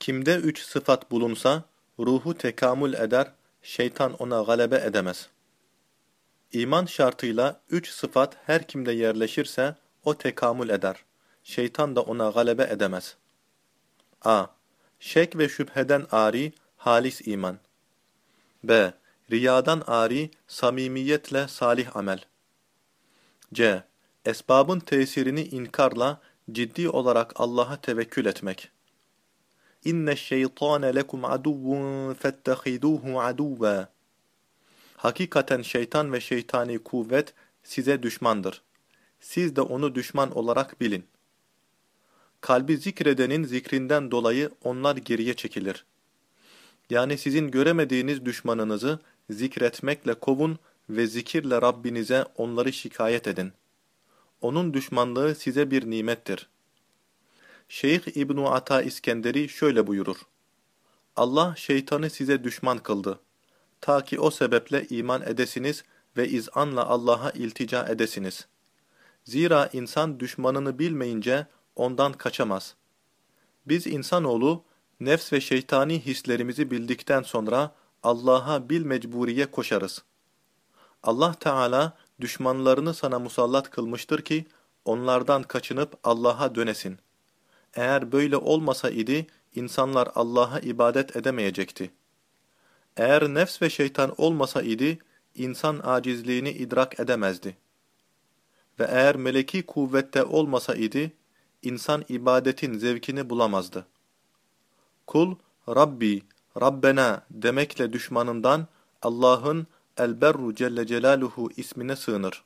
Kimde üç sıfat bulunsa, ruhu tekamül eder, şeytan ona galebe edemez. İman şartıyla üç sıfat her kimde yerleşirse, o tekamül eder. Şeytan da ona galebe edemez. a. Şek ve şüpheden ari, halis iman. b. Riyadan ari, samimiyetle salih amel. c. Esbabın tesirini inkarla, ciddi olarak Allah'a tevekkül etmek. İnne şeytane lekum aduvvun fettehiduhu aduva. Hakikaten şeytan ve şeytani kuvvet size düşmandır. Siz de onu düşman olarak bilin. Kalbi zikredenin zikrinden dolayı onlar geriye çekilir. Yani sizin göremediğiniz düşmanınızı zikretmekle kovun ve zikirle Rabbinize onları şikayet edin. Onun düşmanlığı size bir nimettir. Şeyh İbn Ata İskenderi şöyle buyurur. Allah şeytanı size düşman kıldı. Ta ki o sebeple iman edesiniz ve izanla Allah'a iltica edesiniz. Zira insan düşmanını bilmeyince ondan kaçamaz. Biz insanoğlu, nefs ve şeytani hislerimizi bildikten sonra Allah'a bil mecburiye koşarız. Allah Teala düşmanlarını sana musallat kılmıştır ki, onlardan kaçınıp Allah'a dönesin. Eğer böyle olmasa idi, insanlar Allah'a ibadet edemeyecekti. Eğer nefs ve şeytan olmasa idi, insan acizliğini idrak edemezdi. Ve eğer meleki kuvvette olmasa idi, insan ibadetin zevkini bulamazdı. Kul, Rabbi, Rabbena demekle düşmanından Allah'ın El-Berru Celle Celaluhu ismine sığınır.